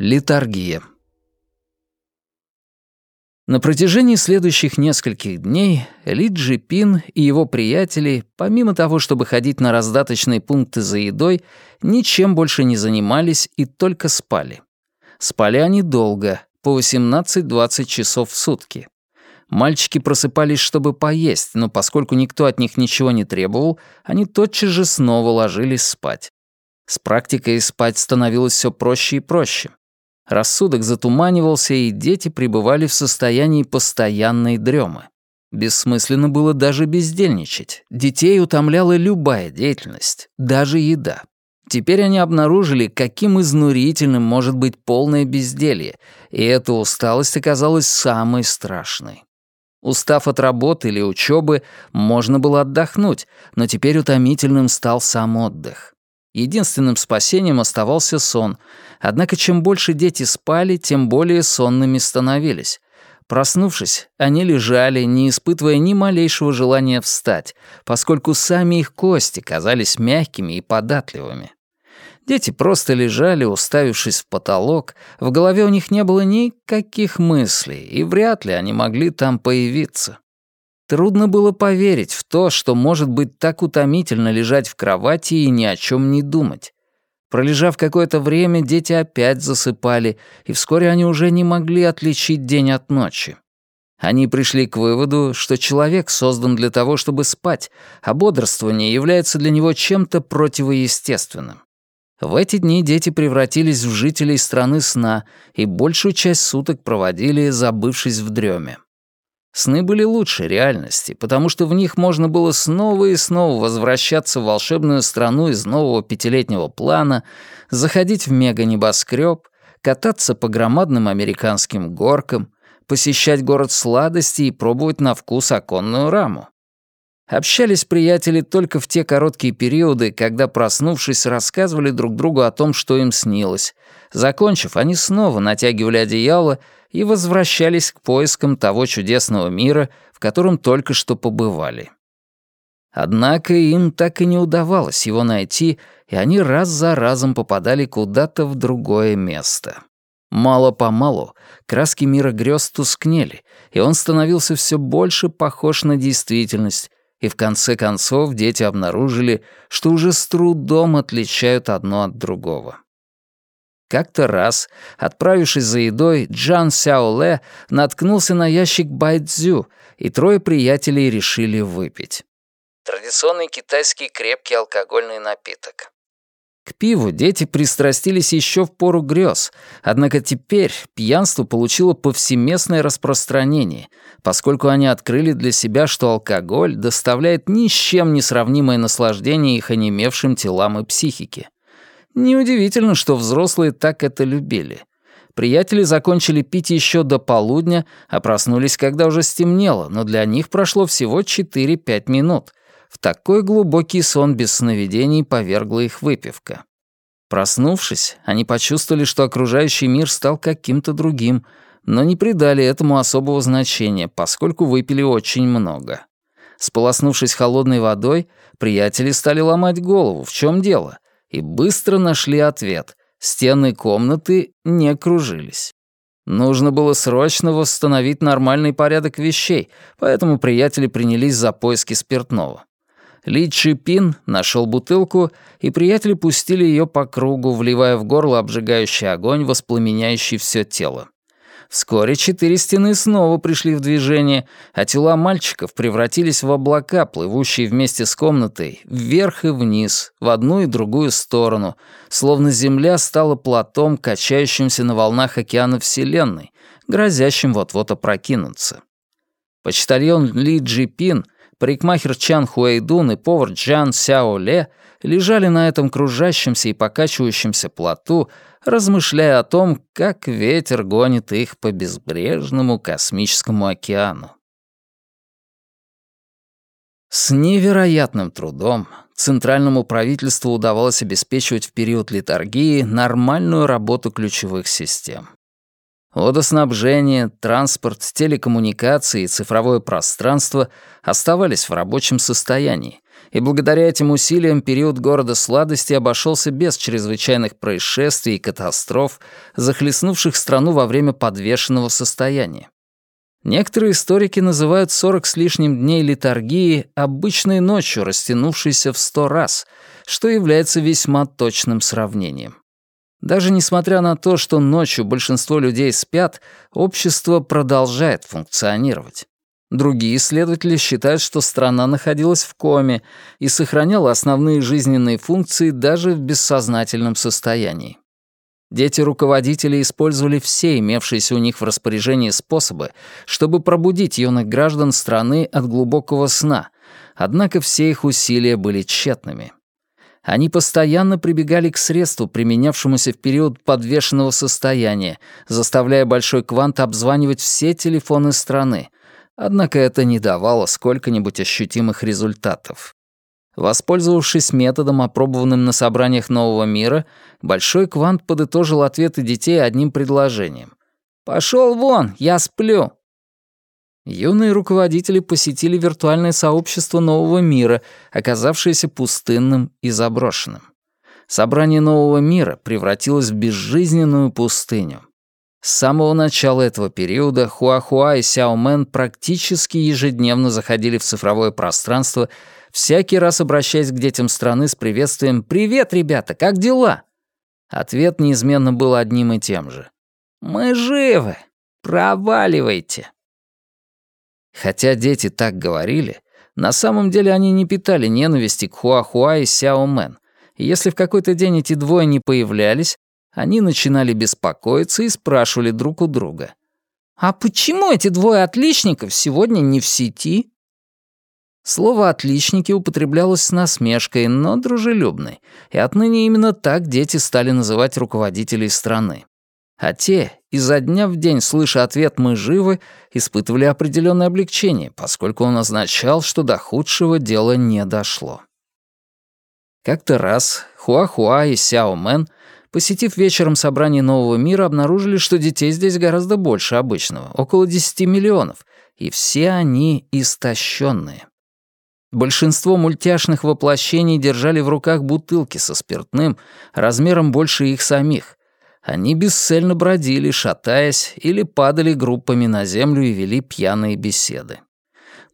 Литаргия. На протяжении следующих нескольких дней Ли Джипин и его приятели, помимо того, чтобы ходить на раздаточные пункты за едой, ничем больше не занимались и только спали. Спали они долго, по 18-20 часов в сутки. Мальчики просыпались, чтобы поесть, но поскольку никто от них ничего не требовал, они тотчас же снова ложились спать. С практикой спать становилось все проще и проще. Рассудок затуманивался, и дети пребывали в состоянии постоянной дремы. Бессмысленно было даже бездельничать. Детей утомляла любая деятельность, даже еда. Теперь они обнаружили, каким изнурительным может быть полное безделье, и эта усталость оказалась самой страшной. Устав от работы или учебы, можно было отдохнуть, но теперь утомительным стал сам отдых. Единственным спасением оставался сон, однако чем больше дети спали, тем более сонными становились. Проснувшись, они лежали, не испытывая ни малейшего желания встать, поскольку сами их кости казались мягкими и податливыми. Дети просто лежали, уставившись в потолок, в голове у них не было никаких мыслей, и вряд ли они могли там появиться. Трудно было поверить в то, что может быть так утомительно лежать в кровати и ни о чем не думать. Пролежав какое-то время, дети опять засыпали, и вскоре они уже не могли отличить день от ночи. Они пришли к выводу, что человек создан для того, чтобы спать, а бодрствование является для него чем-то противоестественным. В эти дни дети превратились в жителей страны сна и большую часть суток проводили, забывшись в дреме. Сны были лучше реальности, потому что в них можно было снова и снова возвращаться в волшебную страну из нового пятилетнего плана, заходить в мега-небоскреб, кататься по громадным американским горкам, посещать город сладостей и пробовать на вкус оконную раму. Общались приятели только в те короткие периоды, когда, проснувшись, рассказывали друг другу о том, что им снилось. Закончив, они снова натягивали одеяло и возвращались к поискам того чудесного мира, в котором только что побывали. Однако им так и не удавалось его найти, и они раз за разом попадали куда-то в другое место. Мало-помалу краски мира грез тускнели, и он становился все больше похож на действительность, и в конце концов дети обнаружили, что уже с трудом отличают одно от другого. Как-то раз, отправившись за едой, Джан Сяоле наткнулся на ящик байдзю, и трое приятелей решили выпить. Традиционный китайский крепкий алкогольный напиток. К пиву дети пристрастились еще в пору грез, однако теперь пьянство получило повсеместное распространение, поскольку они открыли для себя, что алкоголь доставляет ни с чем не сравнимое наслаждение их онемевшим телам и психике. Неудивительно, что взрослые так это любили. Приятели закончили пить еще до полудня, а проснулись, когда уже стемнело, но для них прошло всего 4-5 минут. В такой глубокий сон без сновидений повергла их выпивка. Проснувшись, они почувствовали, что окружающий мир стал каким-то другим, но не придали этому особого значения, поскольку выпили очень много. Сполоснувшись холодной водой, приятели стали ломать голову, в чем дело, и быстро нашли ответ. Стены комнаты не кружились. Нужно было срочно восстановить нормальный порядок вещей, поэтому приятели принялись за поиски спиртного. Ли Чипин нашел бутылку, и приятели пустили ее по кругу, вливая в горло обжигающий огонь, воспламеняющий все тело. Вскоре четыре стены снова пришли в движение, а тела мальчиков превратились в облака, плывущие вместе с комнатой, вверх и вниз, в одну и другую сторону, словно Земля стала платом, качающимся на волнах океана Вселенной, грозящим вот-вот опрокинуться. Почтальон Ли Джипин — Парикмахер Чан Хуэйдун и повар Джан Сяо Ле лежали на этом кружащемся и покачивающемся плоту, размышляя о том, как ветер гонит их по безбрежному космическому океану. С невероятным трудом центральному правительству удавалось обеспечивать в период литургии нормальную работу ключевых систем. Водоснабжение, транспорт, телекоммуникации и цифровое пространство оставались в рабочем состоянии, И благодаря этим усилиям период города сладости обошелся без чрезвычайных происшествий и катастроф, захлестнувших страну во время подвешенного состояния. Некоторые историки называют 40 с лишним дней литургии обычной ночью, растянувшейся в сто раз, что является весьма точным сравнением. Даже несмотря на то, что ночью большинство людей спят, общество продолжает функционировать. Другие исследователи считают, что страна находилась в коме и сохраняла основные жизненные функции даже в бессознательном состоянии. Дети руководителей использовали все имевшиеся у них в распоряжении способы, чтобы пробудить юных граждан страны от глубокого сна, однако все их усилия были тщетными. Они постоянно прибегали к средству, применявшемуся в период подвешенного состояния, заставляя Большой Квант обзванивать все телефоны страны, однако это не давало сколько-нибудь ощутимых результатов. Воспользовавшись методом, опробованным на собраниях Нового мира, Большой Квант подытожил ответы детей одним предложением. «Пошёл вон, я сплю!» Юные руководители посетили виртуальное сообщество Нового мира, оказавшееся пустынным и заброшенным. Собрание Нового мира превратилось в безжизненную пустыню. С самого начала этого периода Хуахуа и Сяомен практически ежедневно заходили в цифровое пространство всякий раз обращаясь к детям страны с приветствием «Привет, ребята, как дела?» Ответ неизменно был одним и тем же. «Мы живы! Проваливайте!» Хотя дети так говорили, на самом деле они не питали ненависти к Хуахуа и Сяо Мэн, и если в какой-то день эти двое не появлялись, они начинали беспокоиться и спрашивали друг у друга. «А почему эти двое отличников сегодня не в сети?» Слово «отличники» употреблялось с насмешкой, но дружелюбной, и отныне именно так дети стали называть руководителей страны. А те, изо дня в день слыша ответ «мы живы», испытывали определенное облегчение, поскольку он означал, что до худшего дела не дошло. Как-то раз Хуахуа и Сяо Мэн, посетив вечером собрание Нового мира, обнаружили, что детей здесь гораздо больше обычного, около 10 миллионов, и все они истощенные. Большинство мультяшных воплощений держали в руках бутылки со спиртным, размером больше их самих. Они бесцельно бродили, шатаясь, или падали группами на землю и вели пьяные беседы.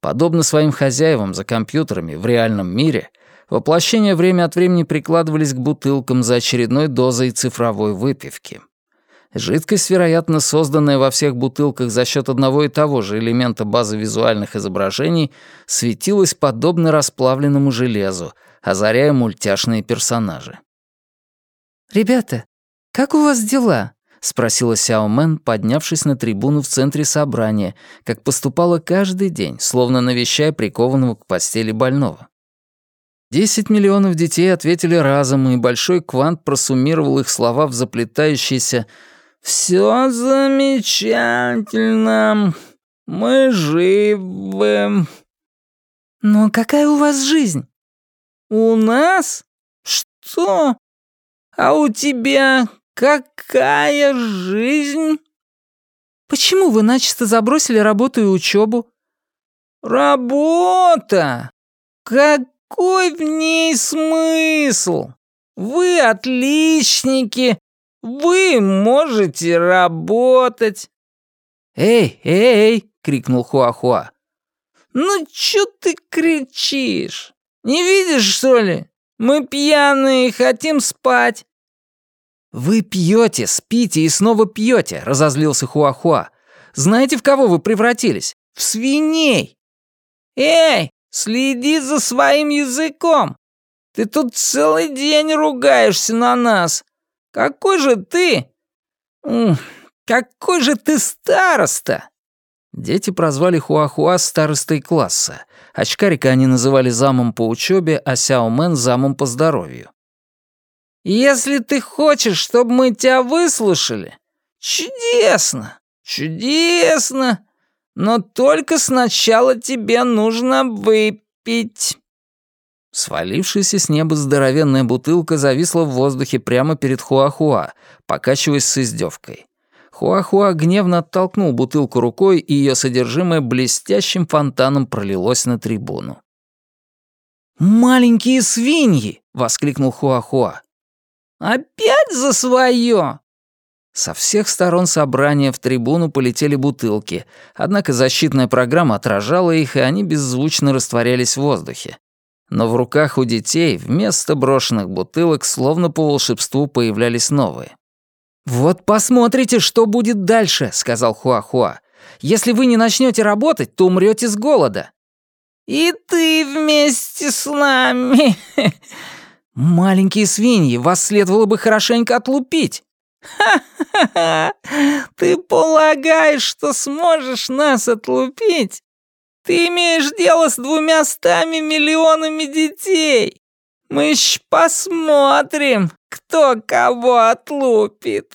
Подобно своим хозяевам за компьютерами в реальном мире, воплощения время от времени прикладывались к бутылкам за очередной дозой цифровой выпивки. Жидкость, вероятно, созданная во всех бутылках за счет одного и того же элемента базы визуальных изображений, светилась подобно расплавленному железу, озаряя мультяшные персонажи. «Ребята, как у вас дела?» — спросила Сяо Мэн, поднявшись на трибуну в центре собрания, как поступала каждый день, словно навещая прикованного к постели больного. Десять миллионов детей ответили разом, и большой квант просуммировал их слова в заплетающийся «Все замечательно. Мы живы». «Но какая у вас жизнь?» «У нас? Что? А у тебя какая жизнь?» «Почему вы начисто забросили работу и учебу?» «Работа? Какой в ней смысл? Вы отличники, вы можете работать!» «Эй, эй!» — крикнул Хуахуа. «Ну чё ты кричишь? Не видишь, что ли? Мы пьяные хотим спать!» «Вы пьете, спите и снова пьете!» — разозлился Хуахуа. «Знаете, в кого вы превратились? В свиней!» «Эй, следи за своим языком! Ты тут целый день ругаешься на нас! Какой же ты... Какой же ты староста!» Дети прозвали Хуахуа старостой класса. Очкарика они называли замом по учебе, а Сяо Мэн замом по здоровью. «Если ты хочешь, чтобы мы тебя выслушали, чудесно, чудесно, но только сначала тебе нужно выпить». Свалившаяся с неба здоровенная бутылка зависла в воздухе прямо перед Хуахуа, покачиваясь с издевкой. Хуахуа гневно оттолкнул бутылку рукой, и ее содержимое блестящим фонтаном пролилось на трибуну. «Маленькие свиньи!» — воскликнул Хуахуа. «Опять за свое!» Со всех сторон собрания в трибуну полетели бутылки, однако защитная программа отражала их, и они беззвучно растворялись в воздухе. Но в руках у детей вместо брошенных бутылок словно по волшебству появлялись новые. «Вот посмотрите, что будет дальше», — сказал Хуахуа. «Если вы не начнете работать, то умрете с голода». «И ты вместе с нами!» «Маленькие свиньи, вас следовало бы хорошенько отлупить!» «Ха-ха-ха! Ты полагаешь, что сможешь нас отлупить? Ты имеешь дело с двумястами миллионами детей! Мы еще посмотрим, кто кого отлупит!»